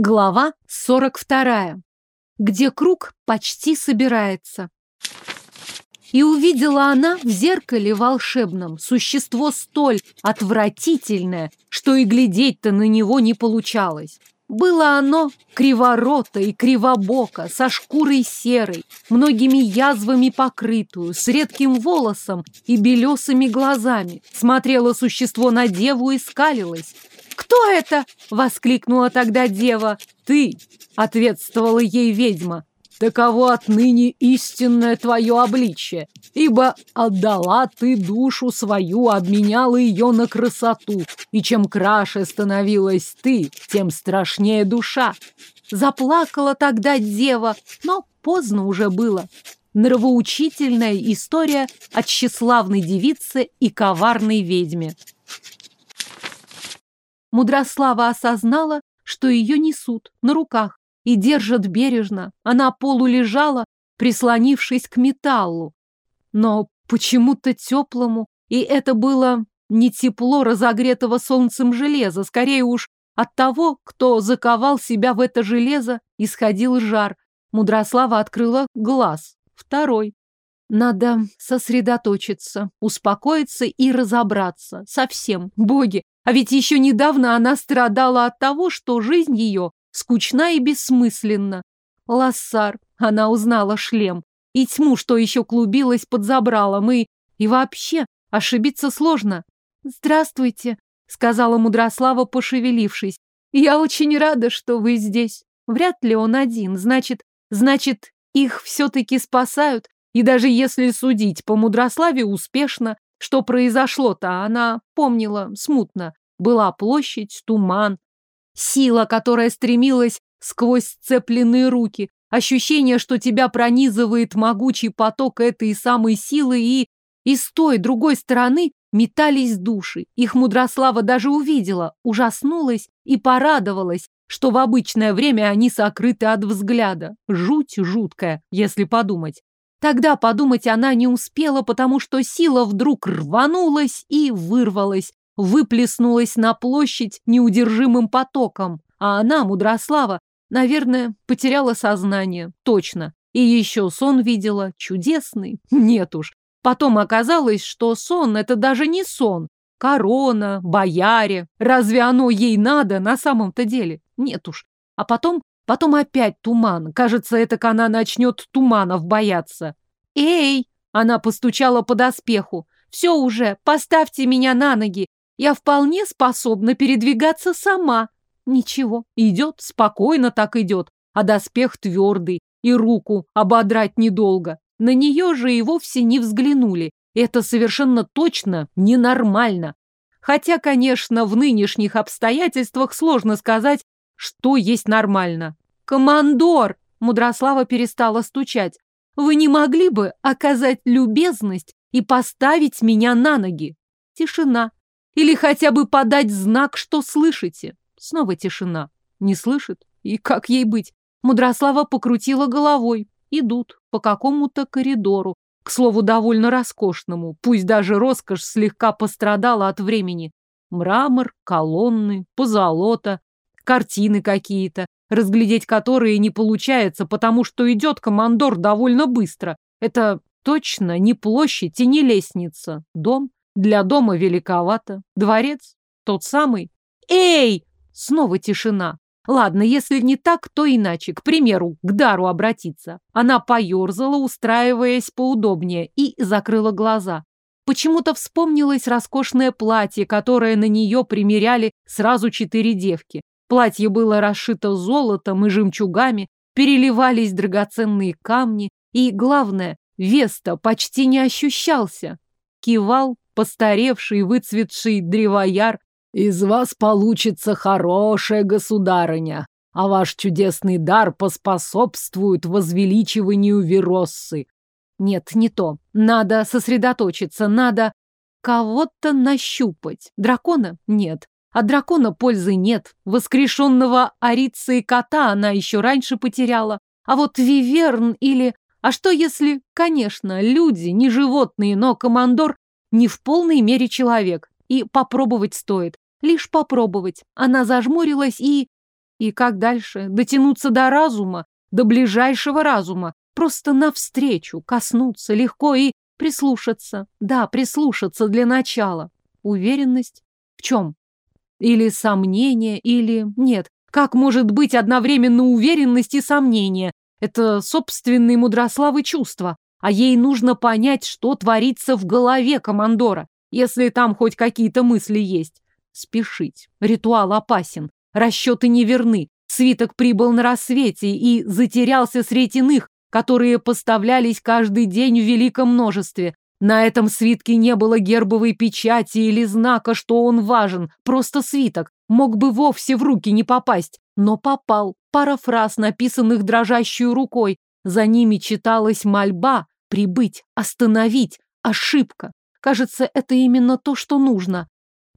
Глава 42. Где круг почти собирается. И увидела она в зеркале волшебном существо столь отвратительное, что и глядеть-то на него не получалось. Было оно криворото и кривобоко, со шкурой серой, многими язвами покрытую, с редким волосом и белесыми глазами. Смотрело существо на деву и скалилось. «Кто это?» — воскликнула тогда дева. «Ты!» — ответствовала ей ведьма. «Таково отныне истинное твое обличие, ибо отдала ты душу свою, обменяла ее на красоту, и чем краше становилась ты, тем страшнее душа». Заплакала тогда дева, но поздно уже было. Нравоучительная история о тщеславной девице и коварной ведьме. Мудрослава осознала, что ее несут на руках и держат бережно. Она полу лежала, прислонившись к металлу. Но почему-то теплому, и это было не тепло разогретого солнцем железа, скорее уж от того, кто заковал себя в это железо, исходил жар. Мудрослава открыла глаз. Второй. Надо сосредоточиться, успокоиться и разобраться. Совсем. Боги, а ведь еще недавно она страдала от того, что жизнь ее скучна и бессмысленна. Лассар, она узнала шлем, и тьму, что еще клубилась под забралом, и... И вообще, ошибиться сложно. «Здравствуйте», — сказала Мудрослава, пошевелившись. «Я очень рада, что вы здесь. Вряд ли он один. Значит, значит, их все-таки спасают. И даже если судить по Мудрославе успешно, что произошло-то, она помнила смутно. Была площадь, туман, сила, которая стремилась сквозь сцепленные руки, ощущение, что тебя пронизывает могучий поток этой самой силы, и, и с той другой стороны метались души. Их Мудрослава даже увидела, ужаснулась и порадовалась, что в обычное время они сокрыты от взгляда. Жуть жуткая, если подумать. Тогда подумать она не успела, потому что сила вдруг рванулась и вырвалась, выплеснулась на площадь неудержимым потоком, а она, Мудрослава, наверное, потеряла сознание, точно. И еще сон видела, чудесный, нет уж. Потом оказалось, что сон — это даже не сон. Корона, бояре. Разве оно ей надо на самом-то деле? Нет уж. А потом, потом опять туман. Кажется, это она начнет туманов бояться. «Эй!» — она постучала по доспеху. «Все уже, поставьте меня на ноги. Я вполне способна передвигаться сама. Ничего, идет, спокойно так идет, а доспех твердый, и руку ободрать недолго. На нее же и вовсе не взглянули. Это совершенно точно ненормально. Хотя, конечно, в нынешних обстоятельствах сложно сказать, что есть нормально. «Командор!» — Мудрослава перестала стучать. «Вы не могли бы оказать любезность и поставить меня на ноги?» Тишина. Или хотя бы подать знак, что слышите. Снова тишина. Не слышит? И как ей быть? Мудрослава покрутила головой. Идут по какому-то коридору. К слову, довольно роскошному. Пусть даже роскошь слегка пострадала от времени. Мрамор, колонны, позолота, картины какие-то, разглядеть которые не получается, потому что идет командор довольно быстро. Это точно не площадь и не лестница. Дом для дома великовато. Дворец тот самый. Эй! Снова тишина. Ладно, если не так, то иначе. К примеру, к Дару обратиться. Она поерзала, устраиваясь поудобнее, и закрыла глаза. Почему-то вспомнилось роскошное платье, которое на нее примеряли сразу четыре девки. Платье было расшито золотом и жемчугами, переливались драгоценные камни, и, главное, Веста почти не ощущался. Кивал, постаревший, выцветший древояр. Из вас получится хорошая государыня, а ваш чудесный дар поспособствует возвеличиванию Вероссы. Нет, не то. Надо сосредоточиться, надо кого-то нащупать. Дракона? Нет. От дракона пользы нет. Воскрешенного Арица и кота она еще раньше потеряла. А вот Виверн или... А что если, конечно, люди, не животные, но командор не в полной мере человек. И попробовать стоит. Лишь попробовать. Она зажмурилась и... И как дальше? Дотянуться до разума, до ближайшего разума, просто навстречу, коснуться легко и прислушаться. Да, прислушаться для начала. Уверенность? В чем? Или сомнение, или... Нет, как может быть одновременно уверенность и сомнение? Это собственные мудрославы чувства. А ей нужно понять, что творится в голове командора, если там хоть какие-то мысли есть. Спешить. Ритуал опасен. Расчеты неверны. Свиток прибыл на рассвете и затерялся среди иных, которые поставлялись каждый день в великом множестве. На этом свитке не было гербовой печати или знака, что он важен, просто свиток. Мог бы вовсе в руки не попасть, но попал. Пара фраз, написанных дрожащей рукой. За ними читалась мольба прибыть, остановить, ошибка. Кажется, это именно то, что нужно.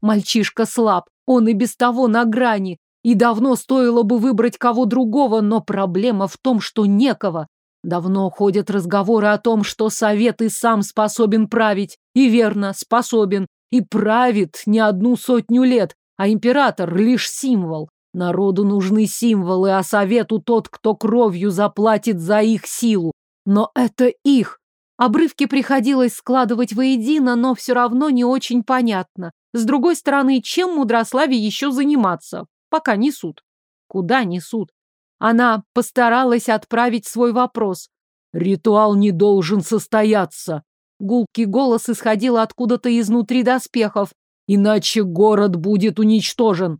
Мальчишка слаб, он и без того на грани. И давно стоило бы выбрать кого другого, но проблема в том, что некого. Давно ходят разговоры о том, что совет и сам способен править. И верно, способен. И правит не одну сотню лет, а император лишь символ. Народу нужны символы, а совету тот, кто кровью заплатит за их силу. Но это их. Обрывки приходилось складывать воедино, но все равно не очень понятно. С другой стороны, чем Мудрославе еще заниматься? Пока несут. Куда несут? Она постаралась отправить свой вопрос. «Ритуал не должен состояться!» Гулкий голос исходил откуда-то изнутри доспехов. «Иначе город будет уничтожен!»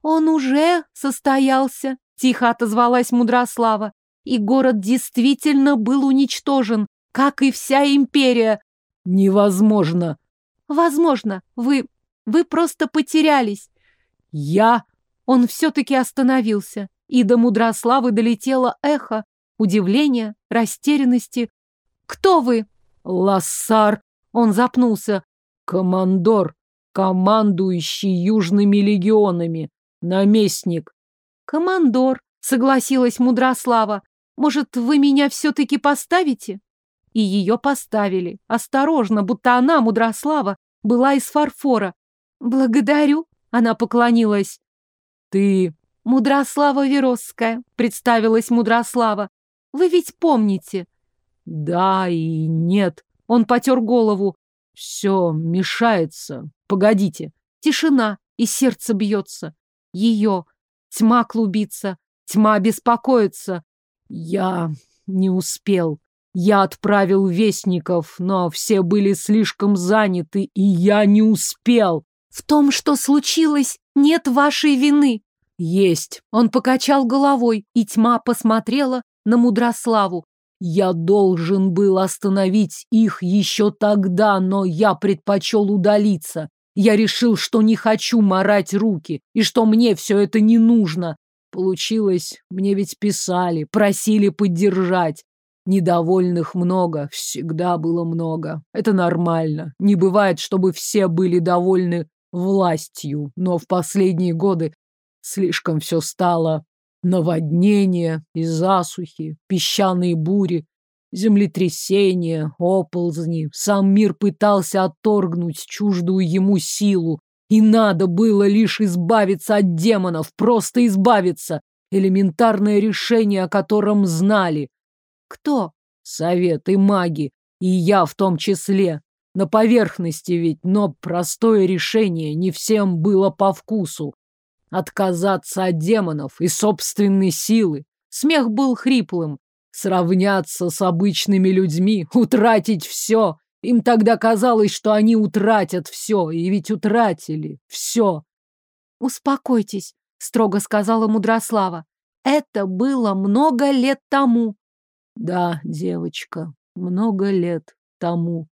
«Он уже состоялся!» — тихо отозвалась Мудрослава. «И город действительно был уничтожен, как и вся империя!» «Невозможно!» «Возможно. Вы... вы просто потерялись!» «Я...» Он все-таки остановился и до Мудрославы долетело эхо удивления, растерянности. «Кто вы?» «Лассар!» Он запнулся. «Командор, командующий южными легионами, наместник». «Командор», — согласилась Мудрослава. «Может, вы меня все-таки поставите?» И ее поставили. Осторожно, будто она, Мудрослава, была из фарфора. «Благодарю», — она поклонилась. «Ты Мудрослава Веросская, представилась Мудрослава. Вы ведь помните? Да и нет. Он потер голову. Все мешается. Погодите. Тишина, и сердце бьется. Ее. Тьма клубится. Тьма беспокоится. Я не успел. Я отправил вестников, но все были слишком заняты, и я не успел. В том, что случилось, нет вашей вины. Есть. Он покачал головой, и тьма посмотрела на Мудрославу. Я должен был остановить их еще тогда, но я предпочел удалиться. Я решил, что не хочу морать руки, и что мне все это не нужно. Получилось, мне ведь писали, просили поддержать. Недовольных много, всегда было много. Это нормально. Не бывает, чтобы все были довольны властью, но в последние годы Слишком все стало. Наводнения и засухи, песчаные бури, землетрясения, оползни. Сам мир пытался отторгнуть чуждую ему силу. И надо было лишь избавиться от демонов, просто избавиться. Элементарное решение, о котором знали. Кто? Совет и маги. И я в том числе. На поверхности ведь, но простое решение не всем было по вкусу. Отказаться от демонов и собственной силы. Смех был хриплым. Сравняться с обычными людьми, утратить все. Им тогда казалось, что они утратят все, и ведь утратили все. «Успокойтесь», — строго сказала Мудрослава. «Это было много лет тому». «Да, девочка, много лет тому.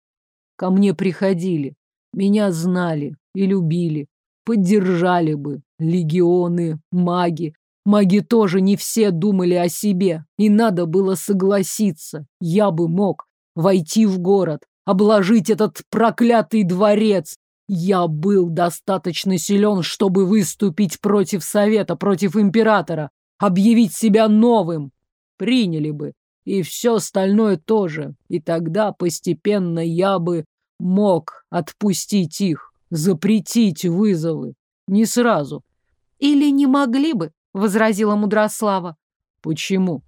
Ко мне приходили, меня знали и любили, поддержали бы, Легионы, маги. Маги тоже не все думали о себе. И надо было согласиться. Я бы мог войти в город, обложить этот проклятый дворец. Я был достаточно силен, чтобы выступить против совета, против императора, объявить себя новым. Приняли бы. И все остальное тоже. И тогда постепенно я бы мог отпустить их, запретить вызовы. Не сразу. Или не могли бы, возразила Мудрослава. Почему?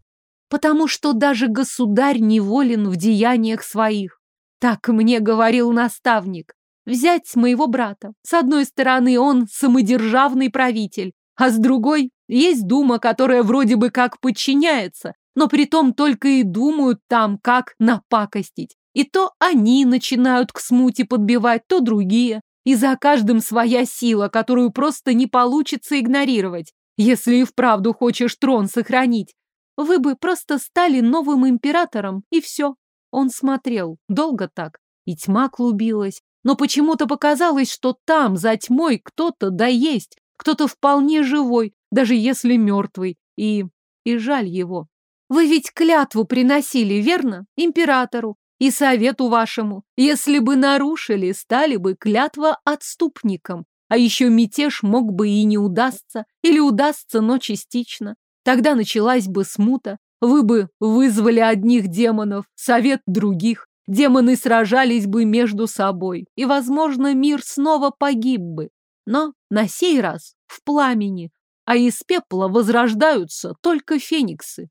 Потому что даже государь неволен в деяниях своих. Так мне говорил наставник. Взять моего брата. С одной стороны, он самодержавный правитель, а с другой есть дума, которая вроде бы как подчиняется, но при том только и думают там, как напакостить. И то они начинают к смуте подбивать, то другие. И за каждым своя сила, которую просто не получится игнорировать. Если и вправду хочешь трон сохранить, вы бы просто стали новым императором, и все. Он смотрел. Долго так. И тьма клубилась. Но почему-то показалось, что там, за тьмой, кто-то да есть. Кто-то вполне живой, даже если мертвый. И... и жаль его. Вы ведь клятву приносили, верно? Императору и совету вашему. Если бы нарушили, стали бы клятва отступником. А еще мятеж мог бы и не удастся, или удастся, но частично. Тогда началась бы смута. Вы бы вызвали одних демонов, совет других. Демоны сражались бы между собой, и, возможно, мир снова погиб бы. Но на сей раз в пламени, а из пепла возрождаются только фениксы.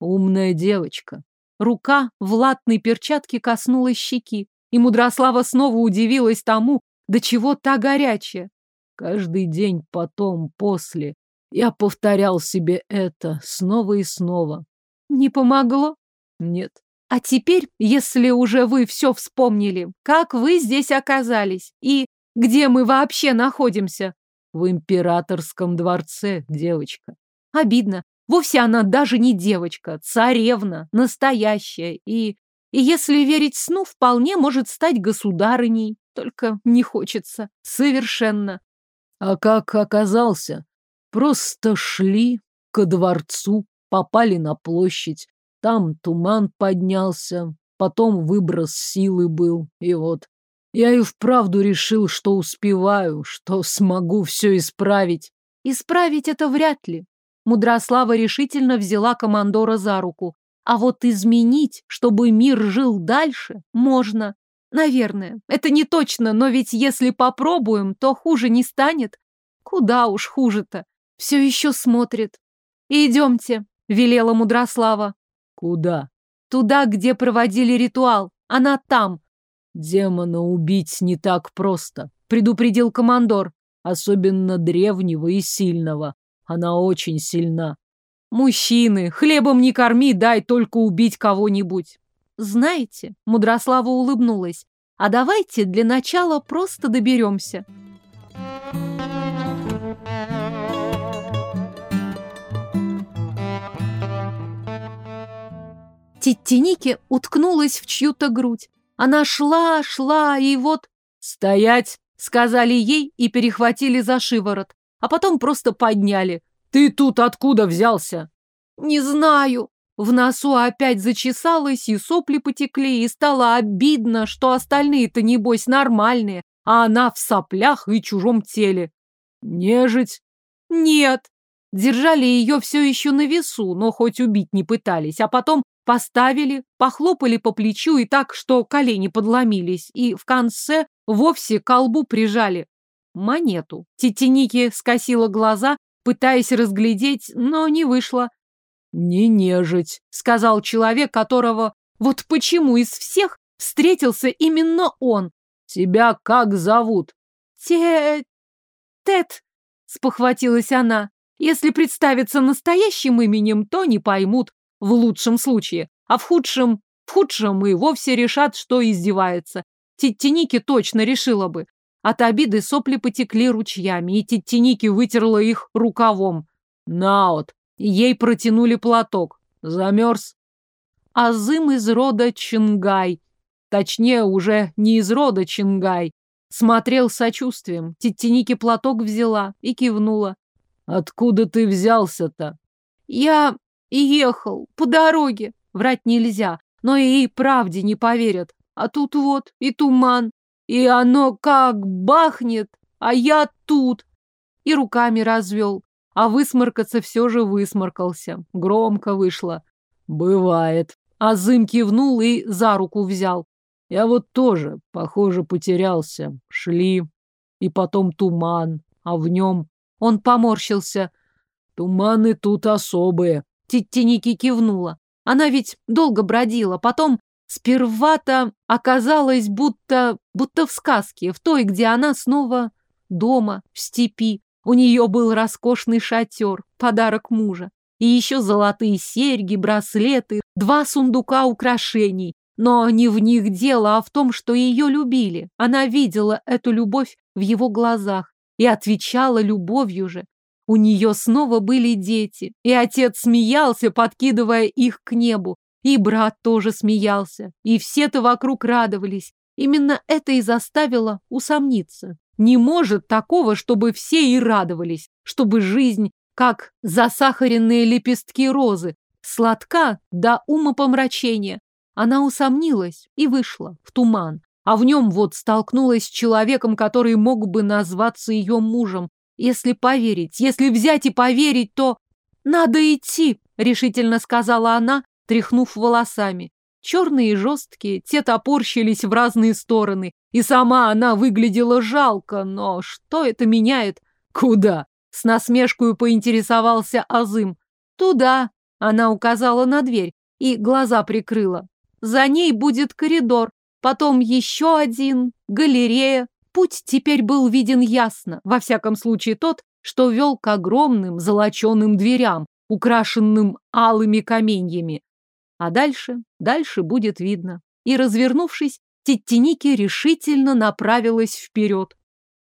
Умная девочка. Рука в латной перчатке коснулась щеки, и Мудрослава снова удивилась тому, до чего та горячая. Каждый день потом, после, я повторял себе это снова и снова. Не помогло? Нет. А теперь, если уже вы все вспомнили, как вы здесь оказались и где мы вообще находимся? В императорском дворце, девочка. Обидно. Вовсе она даже не девочка, царевна, настоящая. И, и если верить сну, вполне может стать государыней. Только не хочется. Совершенно. А как оказался? Просто шли ко дворцу, попали на площадь. Там туман поднялся, потом выброс силы был, и вот. Я и вправду решил, что успеваю, что смогу все исправить. Исправить это вряд ли. Мудрослава решительно взяла командора за руку. А вот изменить, чтобы мир жил дальше, можно. Наверное. Это не точно, но ведь если попробуем, то хуже не станет. Куда уж хуже-то. Все еще смотрит. Идемте, велела Мудрослава. Куда? Туда, где проводили ритуал. Она там. Демона убить не так просто, предупредил командор. Особенно древнего и сильного. Она очень сильна. Мужчины, хлебом не корми, дай только убить кого-нибудь. Знаете, Мудрослава улыбнулась, а давайте для начала просто доберемся. Титтиники уткнулась в чью-то грудь. Она шла, шла, и вот... «Стоять!» — сказали ей и перехватили за шиворот, а потом просто подняли. «Ты тут откуда взялся?» «Не знаю». В носу опять зачесалось, и сопли потекли, и стало обидно, что остальные-то, небось, нормальные, а она в соплях и чужом теле. «Нежить?» «Нет». Держали ее все еще на весу, но хоть убить не пытались, а потом Поставили, похлопали по плечу и так, что колени подломились, и в конце вовсе колбу прижали. Монету. Тетеники скосила глаза, пытаясь разглядеть, но не вышло. «Не нежить», — сказал человек, которого... Вот почему из всех встретился именно он? «Тебя как зовут?» «Те... Тет», — спохватилась она. «Если представиться настоящим именем, то не поймут в лучшем случае, а в худшем, в худшем и вовсе решат, что издевается. Титтиники точно решила бы. От обиды сопли потекли ручьями, и Титтиники вытерла их рукавом. Наот. Ей протянули платок. Замерз. Азым из рода Чингай. Точнее, уже не из рода Чингай. Смотрел с сочувствием. Титтиники платок взяла и кивнула. Откуда ты взялся-то? Я ехал по дороге. Врать нельзя, но и правде не поверят. А тут вот и туман, и оно как бахнет, а я тут. И руками развел, а высморкаться все же высморкался. Громко вышло. Бывает. Азым кивнул и за руку взял. Я вот тоже, похоже, потерялся. Шли, и потом туман, а в нем... Он поморщился. Туманы тут особые. Титтиники кивнула. Она ведь долго бродила, потом сперва-то оказалось будто, будто в сказке, в той, где она снова дома, в степи. У нее был роскошный шатер, подарок мужа. И еще золотые серьги, браслеты, два сундука украшений. Но не в них дело, а в том, что ее любили. Она видела эту любовь в его глазах и отвечала любовью же. У нее снова были дети, и отец смеялся, подкидывая их к небу, и брат тоже смеялся, и все-то вокруг радовались. Именно это и заставило усомниться. Не может такого, чтобы все и радовались, чтобы жизнь, как засахаренные лепестки розы, сладка до умопомрачения. Она усомнилась и вышла в туман, а в нем вот столкнулась с человеком, который мог бы назваться ее мужем, если поверить, если взять и поверить, то... Надо идти, решительно сказала она, тряхнув волосами. Черные и жесткие, те топорщились в разные стороны, и сама она выглядела жалко, но что это меняет? Куда? С насмешкой поинтересовался Азым. Туда, она указала на дверь и глаза прикрыла. За ней будет коридор, потом еще один, галерея, Путь теперь был виден ясно, во всяком случае тот, что вел к огромным золоченым дверям, украшенным алыми каменьями. А дальше, дальше будет видно. И, развернувшись, Теттиники решительно направилась вперед.